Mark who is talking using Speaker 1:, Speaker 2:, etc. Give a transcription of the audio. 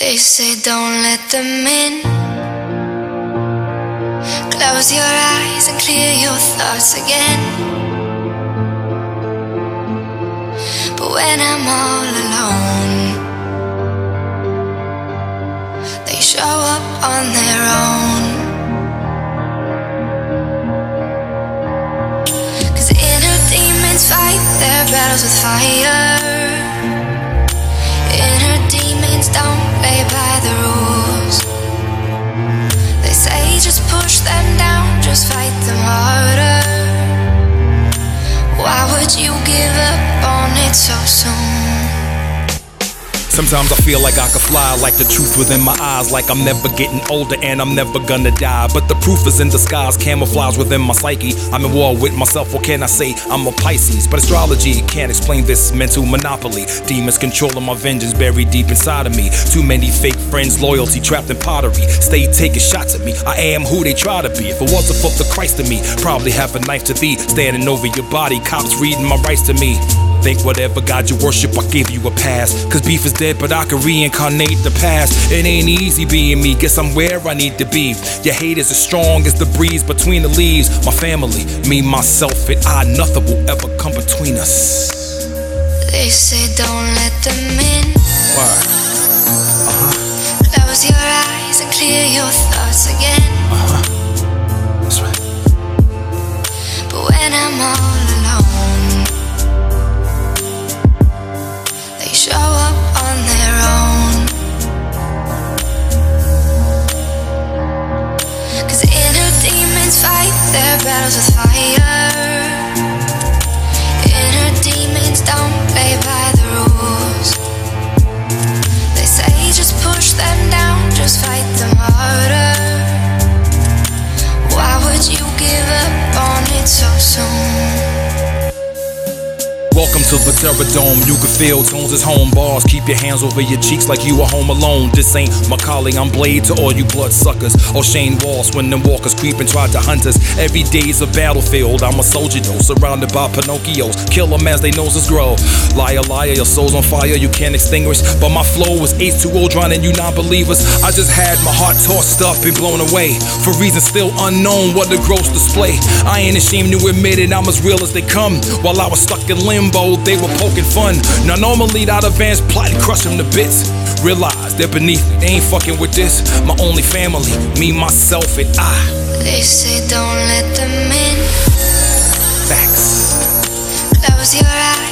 Speaker 1: They say don't let them in. Close your eyes and clear your thoughts again. But when I'm all alone, they show up on their own. Cause inner demons fight their battles with fire. It so soon?
Speaker 2: Sometimes I feel like I could fly, like the truth within my eyes, like I'm never getting older and I'm never gonna die. But the proof is in disguise, camouflage within my psyche. I'm in war with myself, what can I say? I'm a Pisces, but astrology can't explain this mental monopoly. Demons controlling my vengeance buried deep inside of me. Too many fake friends, loyalty trapped in pottery. Stay taking shots at me, I am who they try to be. If it wasn't for the Christ in me, probably have a knife to thee, standing over your body, cops reading my rights to me. Think whatever God you worship, I give you a pass. Cause beef is dead, but I can reincarnate the past. It ain't easy being me, guess I'm where I need to be. Your hate is as strong as the breeze between the leaves. My family, me, myself, and I, nothing will ever come between us.
Speaker 1: They say don't let them battles with
Speaker 2: Welcome to the Terror Dome. You can feel tones is home bars. Keep your hands over your cheeks like you are home alone. This ain't calling, I'm Blade to all you blood suckers. Or Shane Walsh when them walkers creep and try to hunt us. Every day's a battlefield. I'm a soldier though, surrounded by Pinocchios. Kill them as they noses grow. Liar, liar, your soul's on fire, you can't extinguish. But my flow is H2O drowning you non believers. I just had my heart tossed up and blown away. For reasons still unknown, what a gross display. I ain't ashamed to admit it, I'm as real as they come. While I was stuck in limbo, they were poking fun. Now, normally, the advance plot and crush them to bits. Realize they're beneath me, they ain't fucking with this. My only family, me, myself, and I.
Speaker 1: They say don't let them in.
Speaker 2: Facts.
Speaker 1: Close your eyes